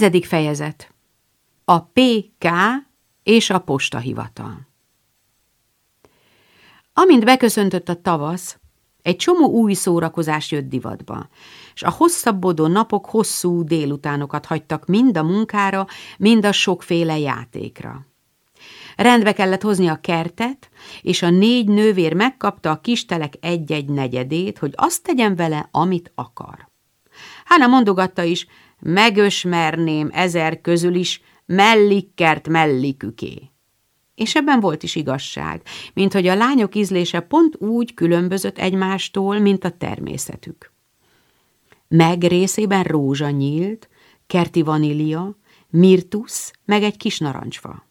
Tizedik fejezet. A PK és a postahivatal. Amint beköszöntött a tavasz, egy csomó új szórakozás jött divatba, és a hosszabbodó napok hosszú délutánokat hagytak mind a munkára, mind a sokféle játékra. Rendbe kellett hozni a kertet, és a négy nővér megkapta a kistelek egy-egy negyedét, hogy azt tegyen vele, amit akar. Hána mondogatta is, megösmerném ezer közül is mellikkert melliküké. És ebben volt is igazság, mint hogy a lányok ízlése pont úgy különbözött egymástól, mint a természetük. Meg részében rózsa nyílt, kerti vanília, mirtusz, meg egy kis narancsfa.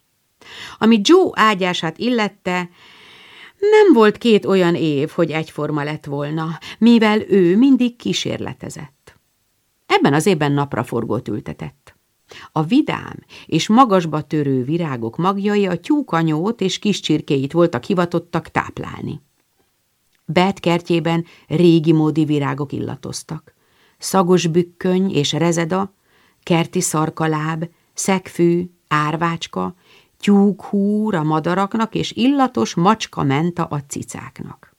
Ami Joe ágyását illette, nem volt két olyan év, hogy egyforma lett volna, mivel ő mindig kísérletezett. Ebben az évben napraforgót ültetett. A vidám és magasba törő virágok magjai a tyúkanyót és kis csirkéit voltak hivatottak táplálni. Bet kertjében régi módi virágok illatoztak. Szagos bükköny és rezeda, kerti szarkaláb, szegfű, árvácska, tyúkhúr a madaraknak és illatos macska menta a cicáknak.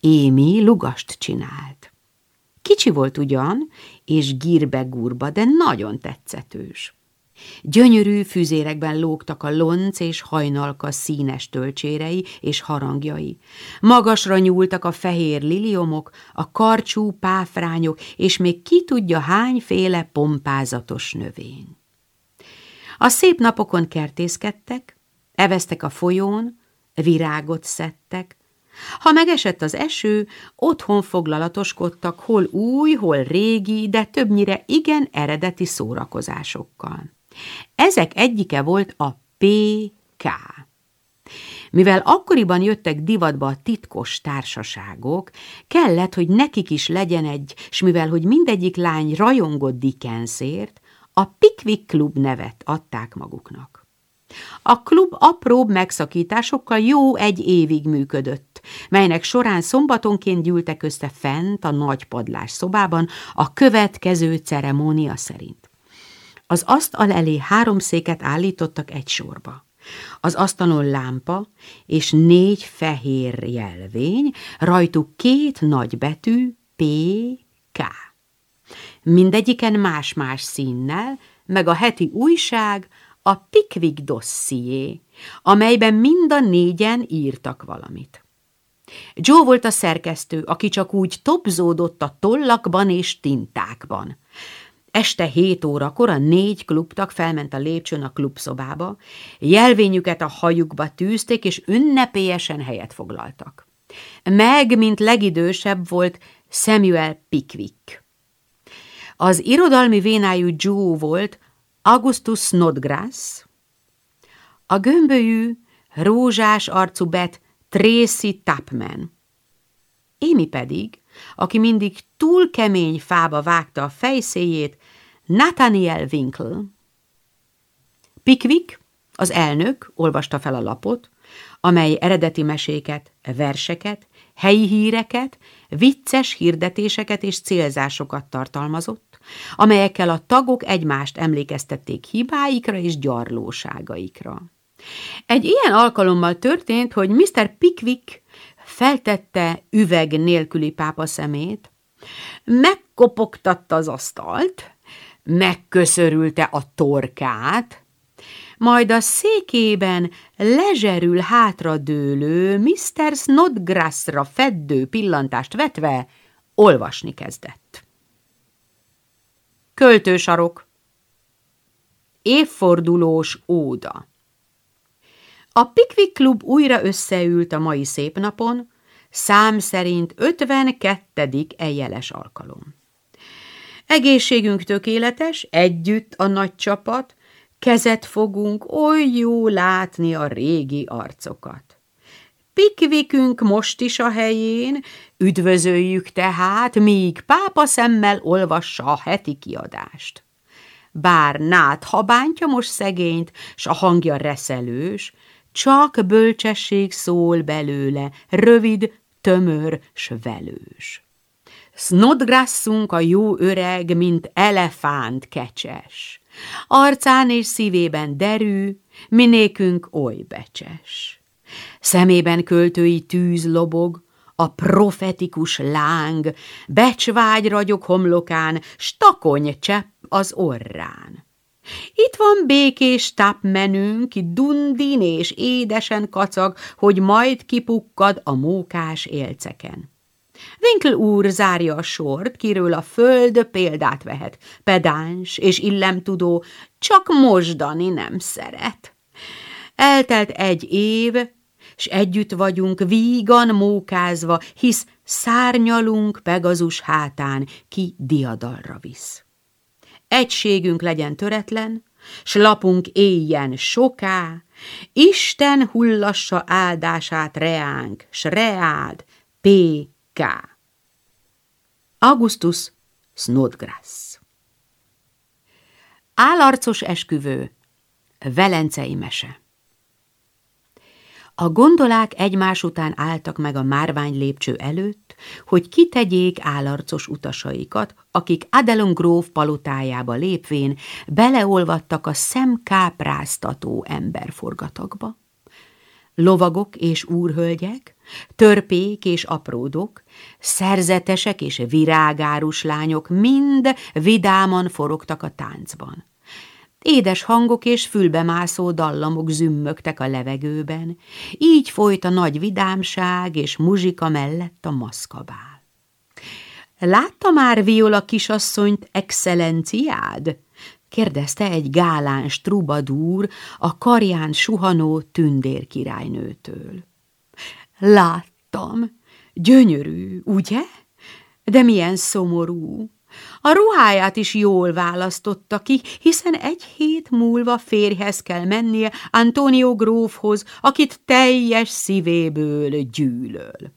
Émi lugast csinált. Kicsi volt ugyan, és gírbe-gurba, de nagyon tetszetős. Gyönyörű füzérekben lógtak a lonc és hajnalka színes tölcsérei és harangjai. Magasra nyúltak a fehér liliomok, a karcsú páfrányok, és még ki tudja hányféle pompázatos növény. A szép napokon kertészkedtek, eveztek a folyón, virágot szedtek, ha megesett az eső, otthon foglalatoskodtak hol új, hol régi, de többnyire igen eredeti szórakozásokkal. Ezek egyike volt a PK. Mivel akkoriban jöttek divatba a titkos társaságok, kellett, hogy nekik is legyen egy, s mivel, hogy mindegyik lány rajongott Dickensért, a Pickwick Club nevet adták maguknak. A klub apróbb megszakításokkal jó egy évig működött, melynek során szombatonként gyűltek össze fent a nagy padlás szobában a következő ceremónia szerint. Az asztal elé három széket állítottak egy sorba. Az asztalon lámpa és négy fehér jelvény, rajtuk két nagy betű P, K. Mindegyiken más-más színnel, meg a heti újság, a Pickwick dosszié, amelyben mind a négyen írtak valamit. Joe volt a szerkesztő, aki csak úgy topzódott a tollakban és tintákban. Este hét órakor a négy klubtak felment a lépcsőn a klubszobába, jelvényüket a hajukba tűzték, és ünnepélyesen helyet foglaltak. Meg, mint legidősebb volt Samuel Pickwick. Az irodalmi vénájú Joe volt Augustus Snodgrass, a gömbölyű, rózsás arcú bet Tracy Tapman. Émi pedig, aki mindig túl kemény fába vágta a fejszéjét, Nathaniel Winkle. Pickwick, az elnök, olvasta fel a lapot, amely eredeti meséket, verseket, helyi híreket, vicces hirdetéseket és célzásokat tartalmazott, amelyekkel a tagok egymást emlékeztették hibáikra és gyarlóságaikra. Egy ilyen alkalommal történt, hogy Mr. Pickwick feltette üveg nélküli pápa szemét, megkopogtatta az asztalt, megköszörülte a torkát, majd a székében lezserül hátradőlő Mr. Snodgrassra feddő pillantást vetve olvasni kezdett. Költősarok Évfordulós óda A Pickwick Klub újra összeült a mai szép napon, szám szerint 52. eljeles alkalom. Egészségünk tökéletes, együtt a nagy csapat, kezet fogunk, oly jó látni a régi arcokat. Pikvikünk most is a helyén, üdvözöljük tehát, míg pápa szemmel olvassa a heti kiadást. Bár nát habántja most szegényt, s a hangja reszelős, csak bölcsesség szól belőle, rövid, tömör s velős. Snodgrassunk a jó öreg, mint elefánt kecses. Arcán és szívében derű, minékünk oly becses. Szemében költői tűz lobog, a profetikus láng, becsvágy ragyog homlokán, stakony csepp az orrán. Itt van békés tapmenünk, ki dundin és édesen kacag, hogy majd kipukkad a mókás élceken. Winkle úr zárja a sort, kiről a föld példát vehet. Pedáns és illemtudó, csak mosdani nem szeret. Eltelt egy év, s együtt vagyunk vígan mókázva, hisz szárnyalunk Pegazus hátán, ki diadalra visz. Egységünk legyen töretlen, s lapunk éljen soká, Isten hullassa áldását reánk, s reád, P.K. Augustus Snodgrass. Álarcos esküvő Velencei mese a gondolák egymás után álltak meg a márvány lépcső előtt, hogy kitegyék állarcos utasaikat, akik Adelon Grove palotájába lépvén beleolvadtak a szemkápráztató emberforgatagba. Lovagok és úrhölgyek, törpék és apródok, szerzetesek és virágárus lányok mind vidáman forogtak a táncban. Édes hangok és fülbemászó dallamok zümmögtek a levegőben, így folyt a nagy vidámság és muzsika mellett a maszkabál. Látta már Viola kisasszonyt, excellenciád? kérdezte egy gáláns trubadúr a karján suhanó tündérkirálynőtől. Láttam, gyönyörű, ugye? De milyen szomorú, a ruháját is jól választotta ki, hiszen egy hét múlva férjhez kell mennie Antonio grófhoz, akit teljes szívéből gyűlöl.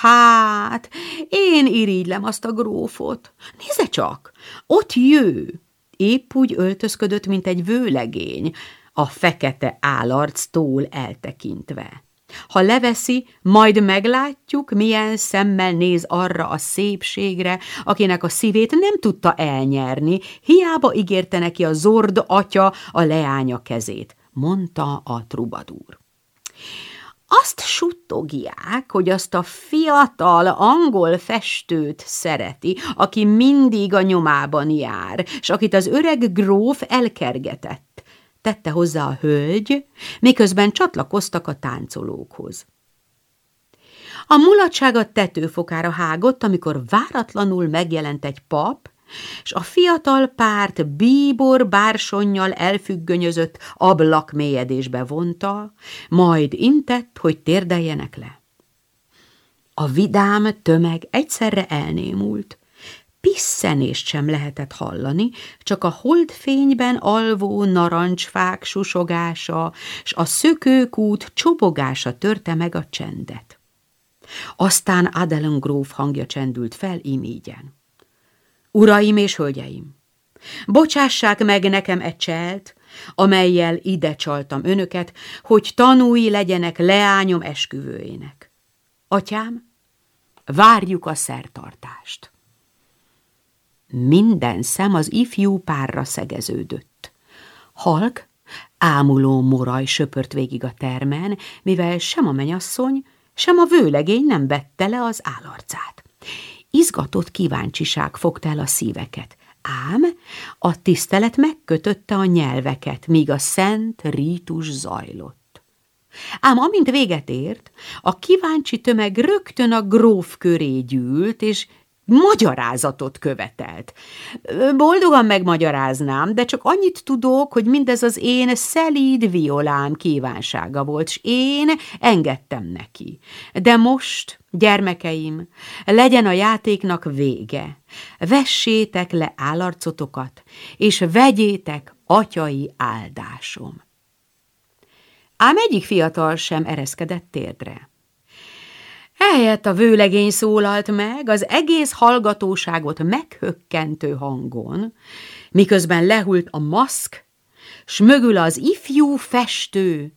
Hát, én irigylem azt a grófot. Nézze csak, ott jő. Épp úgy öltözködött, mint egy vőlegény, a fekete állarctól eltekintve. Ha leveszi, majd meglátjuk, milyen szemmel néz arra a szépségre, akinek a szívét nem tudta elnyerni, hiába ígérte neki a zord atya a leánya kezét, mondta a trubadúr. Azt suttogják, hogy azt a fiatal angol festőt szereti, aki mindig a nyomában jár, és akit az öreg gróf elkergetett tette hozzá a hölgy, miközben csatlakoztak a táncolókhoz. A mulatság a tetőfokára hágott, amikor váratlanul megjelent egy pap, és a fiatal párt bíbor bársonnyal elfüggönyözött ablakmélyedésbe vonta, majd intett, hogy térdeljenek le. A vidám tömeg egyszerre elnémult, pisszenést sem lehetett hallani, csak a holdfényben alvó narancsfák susogása, s a szökőkút csobogása törte meg a csendet. Aztán Adelon gróf hangja csendült fel imígyen. Uraim és hölgyeim, bocsássák meg nekem egy cselt, amelyel ide csaltam önöket, hogy tanúi legyenek leányom esküvőjének. Atyám, várjuk a szertartást. Minden szem az ifjú párra szegeződött. Halk, ámuló moraj söpört végig a termen, mivel sem a menyasszony, sem a vőlegény nem vette le az állarcát. Izgatott kíváncsiság fogta el a szíveket, ám a tisztelet megkötötte a nyelveket, míg a szent rítus zajlott. Ám amint véget ért, a kíváncsi tömeg rögtön a gróf köré gyűlt, és magyarázatot követelt. Boldogan megmagyaráznám, de csak annyit tudok, hogy mindez az én szelíd violám kívánsága volt, és én engedtem neki. De most, gyermekeim, legyen a játéknak vége. Vessétek le állarcotokat, és vegyétek atyai áldásom. Ám egyik fiatal sem ereszkedett térdre. Ehelyett a vőlegény szólalt meg az egész hallgatóságot meghökkentő hangon, miközben lehult a maszk, s mögül az ifjú festő,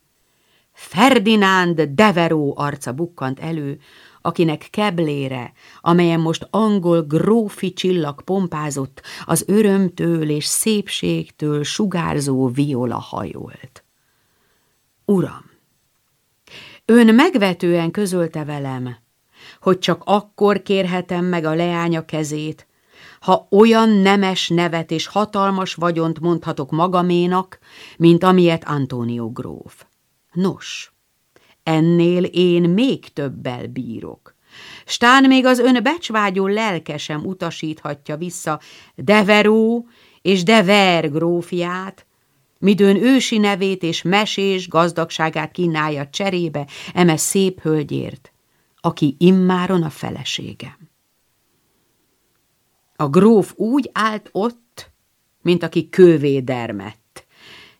Ferdinánd Deveró arca bukkant elő, akinek keblére, amelyen most angol grófi csillag pompázott, az örömtől és szépségtől sugárzó viola hajolt. Uram, ön megvetően közölte velem, hogy csak akkor kérhetem meg a leánya kezét, ha olyan nemes nevet és hatalmas vagyont mondhatok magaménak, mint amilyet Antonio gróf. Nos, ennél én még többel bírok. Stán még az ön becsvágyó lelkesem utasíthatja vissza Deveró és Dever grófját, midőn ősi nevét és mesés gazdagságát kínálja cserébe eme szép hölgyért, aki immáron a feleségem. A gróf úgy állt ott, mint aki kővé dermett,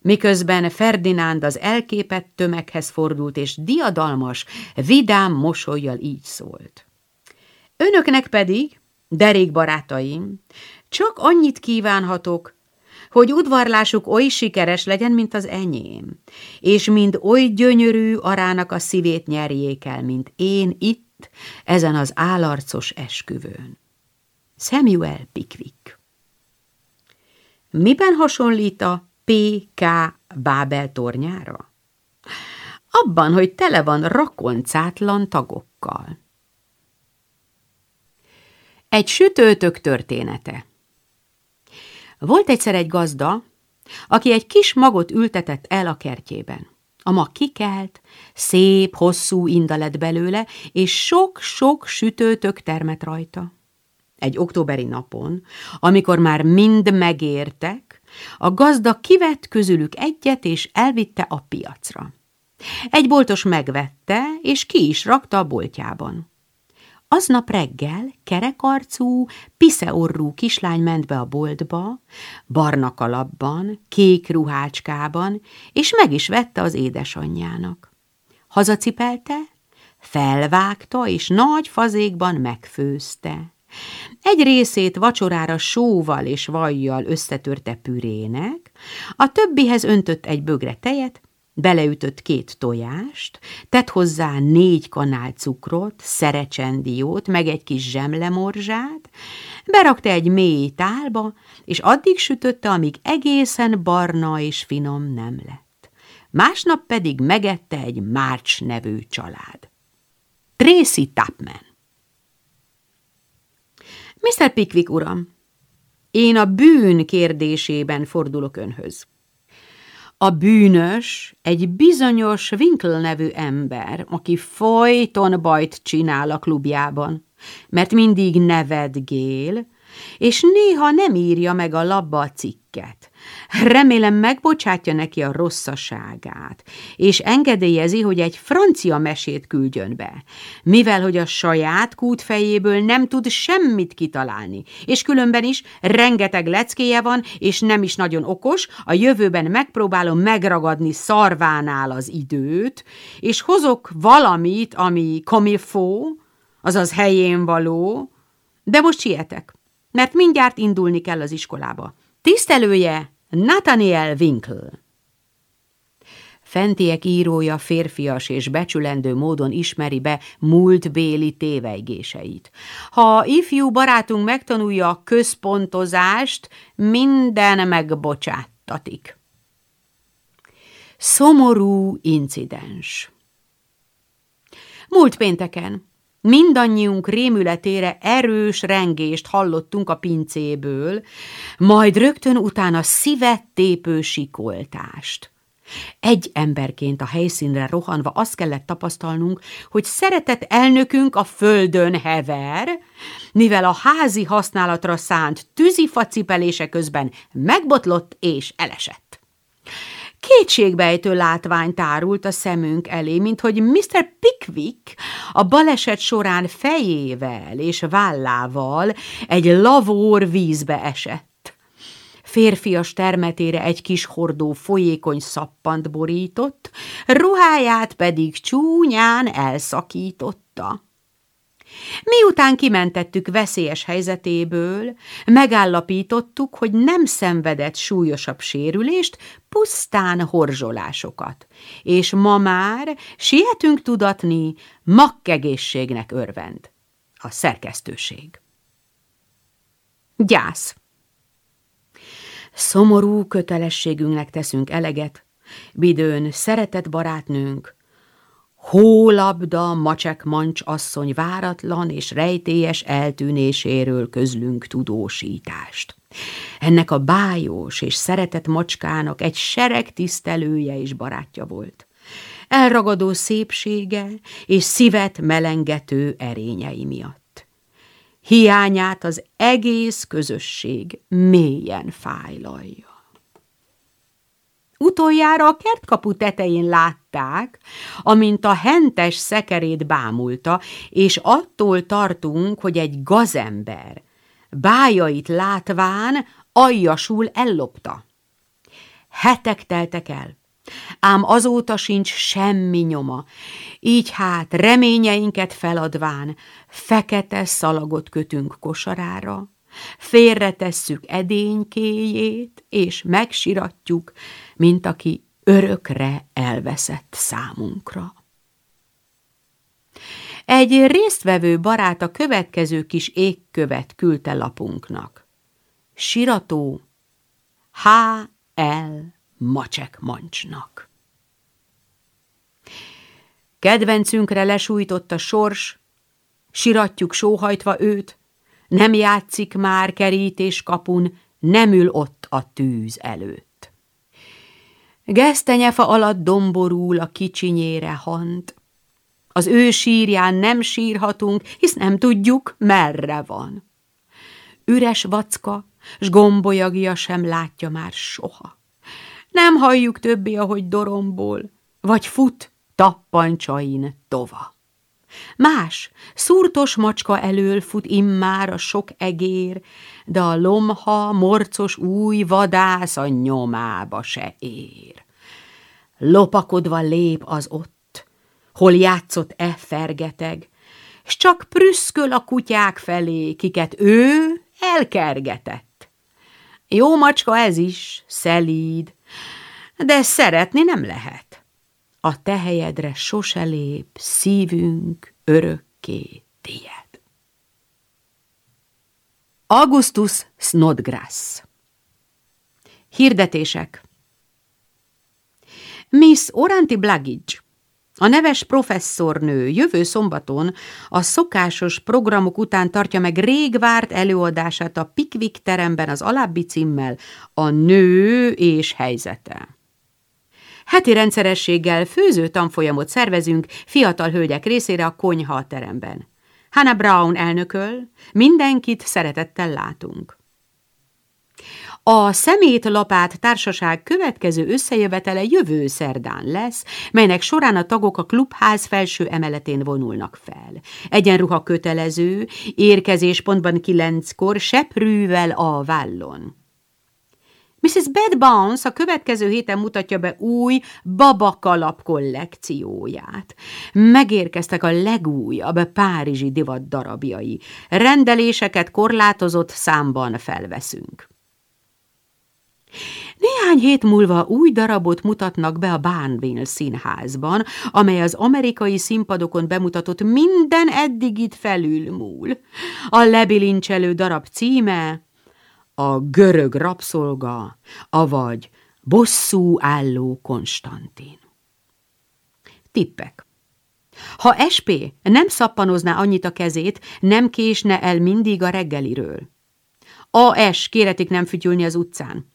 miközben Ferdinánd az elképett tömeghez fordult, és diadalmas, vidám mosolyjal így szólt. Önöknek pedig, derék barátaim, csak annyit kívánhatok, hogy udvarlásuk oly sikeres legyen, mint az enyém, és mind oly gyönyörű arának a szívét nyerjék el, mint én itt, ezen az álarcos esküvőn. Samuel Pickwick Miben hasonlít a P.K. Bábel tornyára? Abban, hogy tele van rakoncátlan tagokkal. Egy sütőtök története Volt egyszer egy gazda, aki egy kis magot ültetett el a kertjében. A mag kikelt, szép, hosszú inda lett belőle, és sok-sok sütőtök termet rajta. Egy októberi napon, amikor már mind megértek, a gazda kivett közülük egyet, és elvitte a piacra. Egy boltos megvette, és ki is rakta a boltjában. Aznap reggel kerekarcú, piszeorrú kislány ment be a boltba, barna kalapban, kék ruhácskában, és meg is vette az édesanyjának. Hazacipelte, felvágta, és nagy fazékban megfőzte. Egy részét vacsorára sóval és vajjal összetörte pürének, a többihez öntött egy bögre tejet, beleütött két tojást, tett hozzá négy kanál cukrot, szerecsendiót, meg egy kis zsemlemorzsát, berakta egy mély tálba, és addig sütötte, amíg egészen barna és finom nem lett. Másnap pedig megette egy Márcs nevű család. Tracy Tapman Mr. Pickwick uram, én a bűn kérdésében fordulok önhöz. A bűnös egy bizonyos Winkle nevű ember, aki folyton bajt csinál a klubjában, mert mindig nevetgél, és néha nem írja meg a labba a cikket. Remélem megbocsátja neki a rosszaságát, és engedélyezi, hogy egy francia mesét küldjön be, mivel hogy a saját kútfejéből nem tud semmit kitalálni, és különben is rengeteg leckéje van, és nem is nagyon okos, a jövőben megpróbálom megragadni szarvánál az időt, és hozok valamit, ami komifó, azaz helyén való, de most sietek, mert mindjárt indulni kell az iskolába. Tisztelője Nathaniel Winkle Fentiek írója férfias és becsülendő módon ismeri be múltbéli tévejgéseit. Ha ifjú barátunk megtanulja a központozást, minden megbocsáttatik. Szomorú incidens Múlt pénteken Mindannyiunk rémületére erős rengést hallottunk a pincéből, majd rögtön utána szívet tépő sikoltást. Egy emberként a helyszínre rohanva azt kellett tapasztalnunk, hogy szeretett elnökünk a földön hever, mivel a házi használatra szánt tűzifacipelése közben megbotlott és elesett. Kétségbejtő látvány tárult a szemünk elé, mint hogy Mr. Pickwick a baleset során fejével és vállával egy lavór vízbe esett. Férfias termetére egy kis hordó folyékony szappant borított, ruháját pedig csúnyán elszakította. Miután kimentettük veszélyes helyzetéből, megállapítottuk, hogy nem szenvedett súlyosabb sérülést, pusztán horzsolásokat, és ma már sietünk tudatni, makkegészségnek örvend. A szerkesztőség. Gyász. Szomorú kötelességünknek teszünk eleget, Bidőn szeretett barátnőnk, Hólabda, macsek mancs asszony váratlan és rejtélyes eltűnéséről közlünk tudósítást. Ennek a bájós és szeretett macskának egy sereg tisztelője és barátja volt. Elragadó szépsége és szívet melengető erényei miatt. Hiányát az egész közösség mélyen fájlalja. Utoljára a kertkapu tetején látták, amint a hentes szekerét bámulta, és attól tartunk, hogy egy gazember bájait látván aljasul ellopta. Hetek teltek el, ám azóta sincs semmi nyoma, így hát reményeinket feladván fekete szalagot kötünk kosarára, félretesszük edénykéjét, és megsiratjuk, mint aki örökre elveszett számunkra. Egy résztvevő barát a következő kis égkövet küldte lapunknak. Sirató H.L. Macsek Mancsnak. Kedvencünkre lesújtott a sors, siratjuk sóhajtva őt, nem játszik már kerítés kapun, nem ül ott a tűz előtt. Gesztenyefa alatt domborul a kicsinyére hant. Az ő sírján nem sírhatunk, hisz nem tudjuk, merre van. Üres vacka, s gombolyagja sem látja már soha. Nem halljuk többé, ahogy dorombol, vagy fut tappancsain tova. Más, szúrtos macska elől fut immár a sok egér, de a lomha, morcos új vadász a nyomába se ér. Lopakodva lép az ott, hol játszott e fergeteg, s csak prüszköl a kutyák felé, kiket ő elkergetett. Jó macska ez is, szelíd, de szeretni nem lehet a te helyedre sose lép szívünk örökké tied. Augustus Snodgrass Hirdetések Miss Oranti Blagic, a neves professzornő jövő szombaton a szokásos programok után tartja meg rég várt előadását a Pikvik teremben az alábbi címmel A nő és helyzete. Heti rendszerességgel főző tanfolyamot szervezünk fiatal hölgyek részére a konyha teremben. Hannah Brown elnököl, mindenkit szeretettel látunk. A Szemétlapát társaság következő összejövetele jövő szerdán lesz, melynek során a tagok a klubház felső emeletén vonulnak fel. Egyenruha kötelező, érkezéspontban kilenckor seprűvel a vállon. Mrs. Bed Bounce a következő héten mutatja be új babakalap kollekcióját. Megérkeztek a legújabb párizsi divat darabjai. Rendeléseket korlátozott számban felveszünk. Néhány hét múlva új darabot mutatnak be a Barnville színházban, amely az amerikai színpadokon bemutatott minden eddigit felülmúl. A lebilincselő darab címe a görög rabszolga, avagy bosszú álló Konstantin. Tippek. Ha SP nem szappanozná annyit a kezét, nem késne el mindig a reggeliről. AS kéretik nem fütyülni az utcán.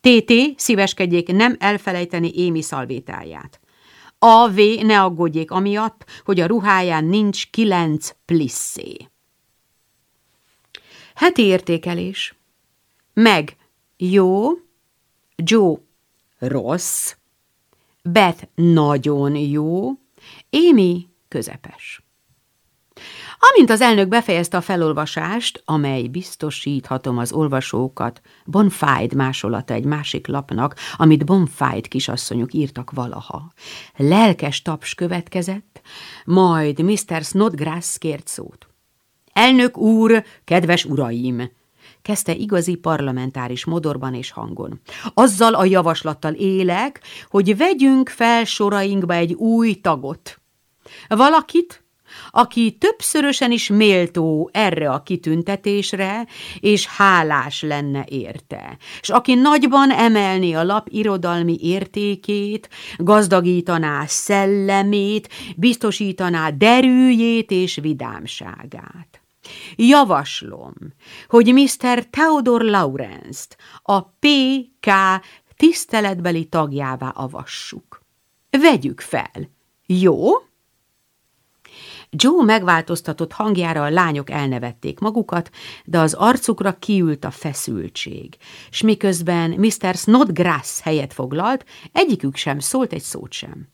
TT szíveskedjék nem elfelejteni Émi szalvétáját. AV ne aggódjék amiatt, hogy a ruháján nincs kilenc plisszé. Heti értékelés meg jó, Joe rossz, Beth nagyon jó, Amy közepes. Amint az elnök befejezte a felolvasást, amely biztosíthatom az olvasókat, Bonfide másolata egy másik lapnak, amit Bonfide kisasszonyok írtak valaha. Lelkes taps következett, majd Mr. Snodgrass kért szót. Elnök úr, kedves uraim! Kezdte igazi parlamentáris modorban és hangon. Azzal a javaslattal élek, hogy vegyünk fel sorainkba egy új tagot. Valakit, aki többszörösen is méltó erre a kitüntetésre, és hálás lenne érte, és aki nagyban emelni a lap irodalmi értékét, gazdagítaná szellemét, biztosítaná derűjét és vidámságát. Javaslom, hogy Mr. Theodor Lawrence-t a PK tiszteletbeli tagjává avassuk. Vegyük fel, jó? Joe megváltoztatott hangjára a lányok elnevették magukat, de az arcukra kiült a feszültség, s miközben Mr. Snodgrass helyet foglalt, egyikük sem szólt egy szót sem.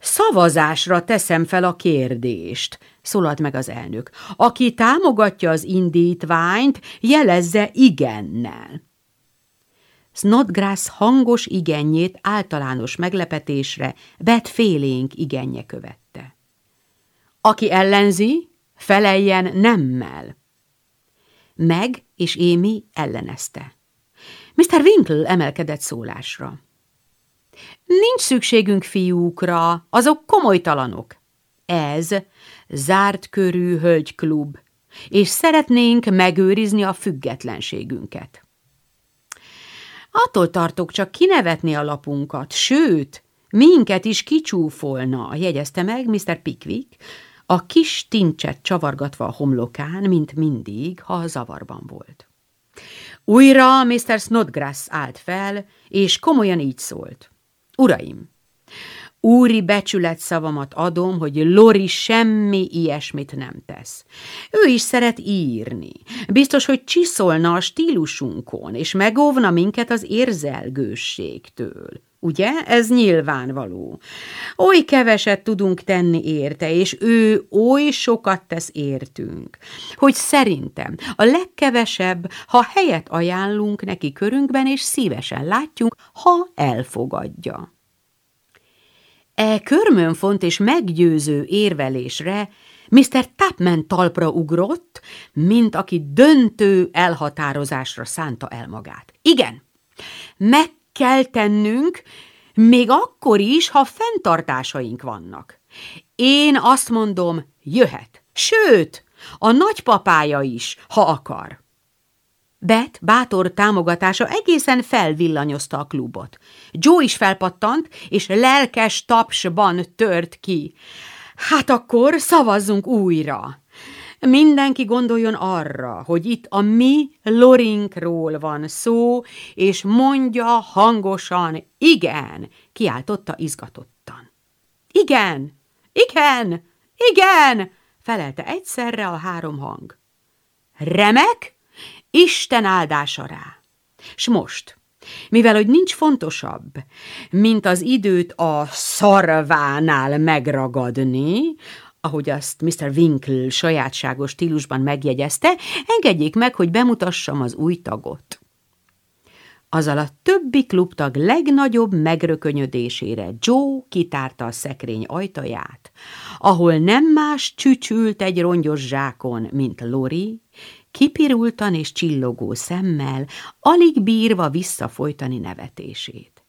Szavazásra teszem fel a kérdést, szólalt meg az elnök. Aki támogatja az indítványt, jelezze igennel. Snodgrass hangos igennyét általános meglepetésre vett félénk igenje követte. Aki ellenzi, feleljen nemmel. Meg és Émi ellenezte. Mr. Winkle emelkedett szólásra. Nincs szükségünk fiúkra, azok komolytalanok. Ez zárt körű hölgyklub, és szeretnénk megőrizni a függetlenségünket. Attól tartok csak kinevetni a lapunkat, sőt, minket is kicsúfolna, jegyezte meg Mr. Pickwick, a kis tincset csavargatva a homlokán, mint mindig, ha zavarban volt. Újra Mr. Snodgrass állt fel, és komolyan így szólt. Uraim, úri becsület szavamat adom, hogy Lori semmi ilyesmit nem tesz. Ő is szeret írni. Biztos, hogy csiszolna a stílusunkon, és megóvna minket az érzelgősségtől. Ugye? Ez nyilvánvaló. Oly keveset tudunk tenni érte, és ő oly sokat tesz értünk, hogy szerintem a legkevesebb, ha helyet ajánlunk neki körünkben, és szívesen látjuk, ha elfogadja. E körmönfont és meggyőző érvelésre Mr. Tapman talpra ugrott, mint aki döntő elhatározásra szánta el magát. Igen, meg kell tennünk, még akkor is, ha fenntartásaink vannak. Én azt mondom, jöhet. Sőt, a nagypapája is, ha akar. Bet bátor támogatása egészen felvillanyozta a klubot. Joe is felpattant, és lelkes tapsban tört ki. Hát akkor szavazzunk újra. Mindenki gondoljon arra, hogy itt a mi Lorinkról van szó, és mondja hangosan, igen, kiáltotta izgatottan. Igen, igen, igen, felelte egyszerre a három hang. Remek, Isten áldása rá. S most, mivel hogy nincs fontosabb, mint az időt a szarvánál megragadni, ahogy azt Mr. Winkle sajátságos stílusban megjegyezte, engedjék meg, hogy bemutassam az új tagot. Azzal a többi klubtag legnagyobb megrökönyödésére Joe kitárta a szekrény ajtaját, ahol nem más csücsült egy rongyos zsákon, mint Lori, kipirultan és csillogó szemmel, alig bírva visszafolytani nevetését.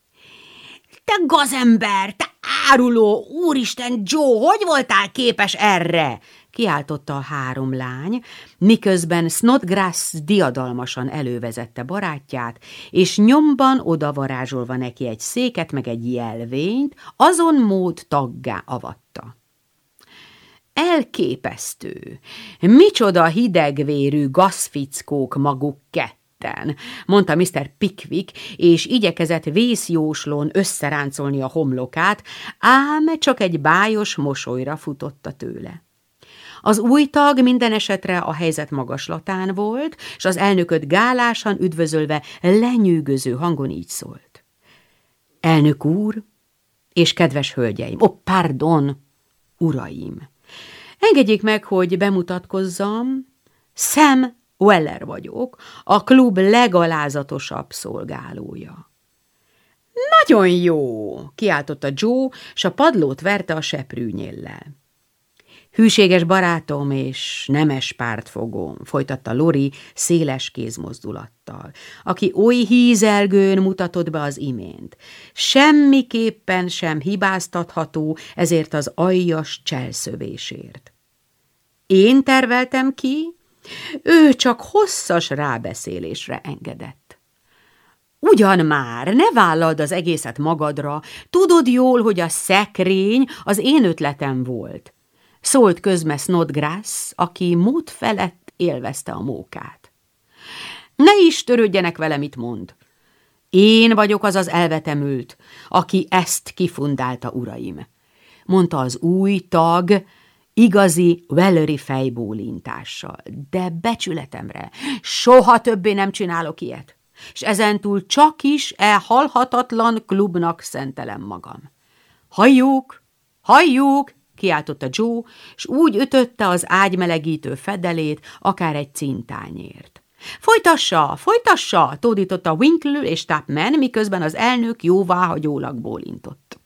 Te gazember, te áruló, úristen, Joe, hogy voltál képes erre? kiáltotta a három lány, miközben Snodgrass diadalmasan elővezette barátját, és nyomban odavarázsolva neki egy széket meg egy jelvényt, azon mód taggá avatta. Elképesztő! Micsoda hidegvérű gazfickók maguk kettő! Ketten, mondta Mr. Pickwick, és igyekezett vészjóslón összeráncolni a homlokát, ám csak egy bájos mosolyra futotta tőle. Az új tag minden esetre a helyzet magaslatán volt, és az elnököt gálásan üdvözölve lenyűgöző hangon így szólt. Elnök úr és kedves hölgyeim, ó, oh, pardon, uraim! Engedjék meg, hogy bemutatkozzam. Sam Weller vagyok, a klub legalázatosabb szolgálója. Nagyon jó, kiáltotta Joe, s a padlót verte a seprűnyéllel. Hűséges barátom és nemes pártfogóm, folytatta Lori széles kézmozdulattal, aki oly hízelgőn mutatott be az imént. Semmiképpen sem hibáztatható ezért az aljas cselszövésért. Én terveltem ki, ő csak hosszas rábeszélésre engedett. Ugyan már, ne vállald az egészet magadra, tudod jól, hogy a szekrény az én ötletem volt. Szólt közme Snodgrass, aki mód felett élvezte a mókát. Ne is törődjenek vele, mit mond. Én vagyok az az elvetemült, aki ezt kifundálta, uraim, mondta az új tag, igazi Wellery fejbólintással, de becsületemre, soha többé nem csinálok ilyet, és ezentúl csak is e halhatatlan klubnak szentelem magam. Halljuk, halljuk, kiáltotta Joe, és úgy ütötte az ágymelegítő fedelét, akár egy cintányért. Folytassa, folytassa, tódította Winkle és Tapman, miközben az elnök jóváhagyólag bólintott.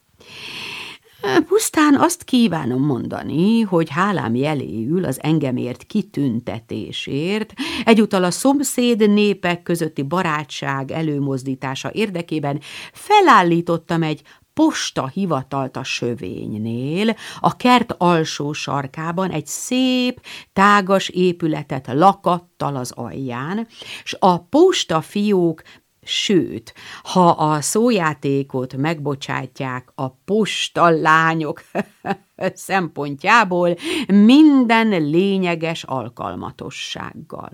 Pusztán azt kívánom mondani, hogy hálám jeléül az engemért kitüntetésért, egyúttal a szomszéd népek közötti barátság előmozdítása érdekében felállítottam egy posta hivatalt a sövénynél, a kert alsó sarkában egy szép, tágas épületet lakattal az alján, s a posta fiók Sőt, ha a szójátékot megbocsátják a posta lányok szempontjából, minden lényeges alkalmatossággal.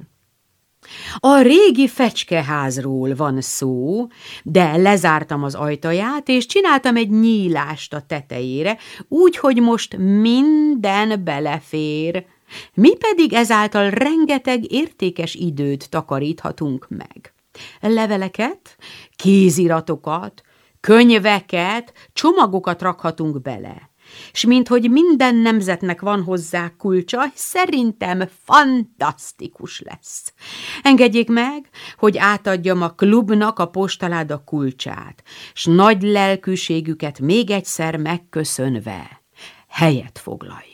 A régi fecskeházról van szó, de lezártam az ajtaját, és csináltam egy nyílást a tetejére, úgy, hogy most minden belefér. Mi pedig ezáltal rengeteg értékes időt takaríthatunk meg. Leveleket, kéziratokat, könyveket, csomagokat rakhatunk bele és minthogy minden nemzetnek van hozzá kulcsa, szerintem fantasztikus lesz. Engedjék meg, hogy átadjam a klubnak a postaláda kulcsát, s nagy lelkűségüket még egyszer megköszönve helyet foglaljak.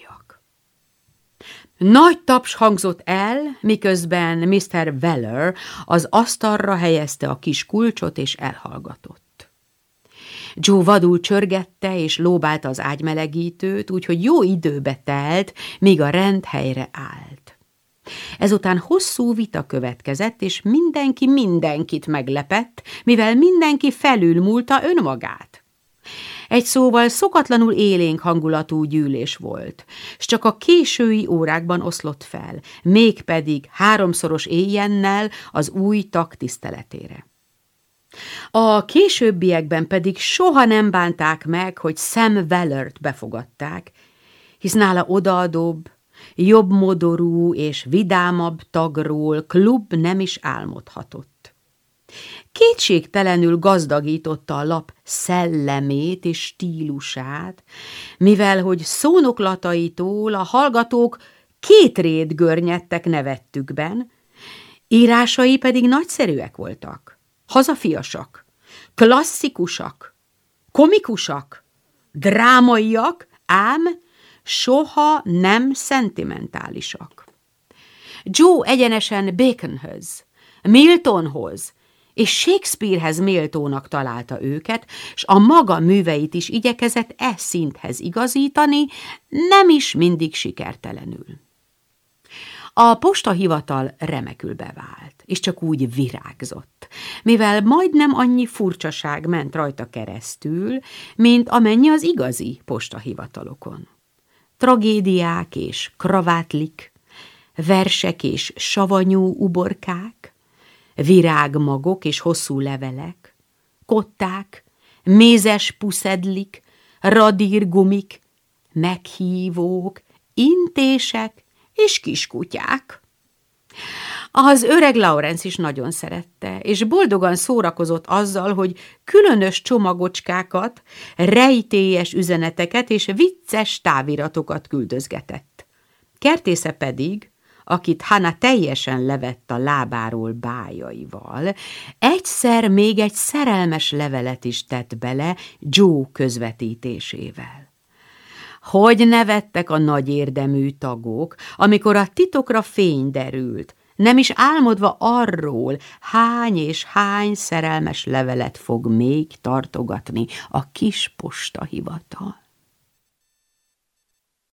Nagy taps hangzott el, miközben Mr. Weller az asztalra helyezte a kis kulcsot és elhallgatott. Joe vadul csörgette és lóbálta az ágymelegítőt, úgyhogy jó időbe telt, míg a rend helyre állt. Ezután hosszú vita következett, és mindenki mindenkit meglepett, mivel mindenki felülmúlta önmagát. Egy szóval szokatlanul élénk hangulatú gyűlés volt, s csak a késői órákban oszlott fel, mégpedig háromszoros éjjennel az új tag tiszteletére. A későbbiekben pedig soha nem bánták meg, hogy Sam Wellert befogadták, hisz nála odaadóbb, jobb modorú és vidámabb tagról klub nem is álmodhatott. Kétségtelenül gazdagította a lap szellemét és stílusát, mivel hogy szónoklataitól a hallgatók két rét görnyedtek nevettükben, írásai pedig nagyszerűek voltak hazafiasak, klasszikusak, komikusak, drámaiak, ám soha nem szentimentálisak. Joe egyenesen Baconhöz, Miltonhoz és Shakespearehez méltónak találta őket, s a maga műveit is igyekezett e szinthez igazítani, nem is mindig sikertelenül. A postahivatal remekül bevált, és csak úgy virágzott, mivel majdnem annyi furcsaság ment rajta keresztül, mint amennyi az igazi postahivatalokon. Tragédiák és kravátlik, versek és savanyú uborkák, virágmagok és hosszú levelek, kották, mézes puszedlik, radírgumik, meghívók, intések és kiskutyák. Az öreg Laurence is nagyon szerette, és boldogan szórakozott azzal, hogy különös csomagocskákat, rejtélyes üzeneteket és vicces táviratokat küldözgetett. Kertésze pedig, akit Hanna teljesen levett a lábáról bájaival, egyszer még egy szerelmes levelet is tett bele Joe közvetítésével. Hogy nevettek a nagy érdemű tagok, amikor a titokra fény derült, nem is álmodva arról, hány és hány szerelmes levelet fog még tartogatni a kis postahivatal.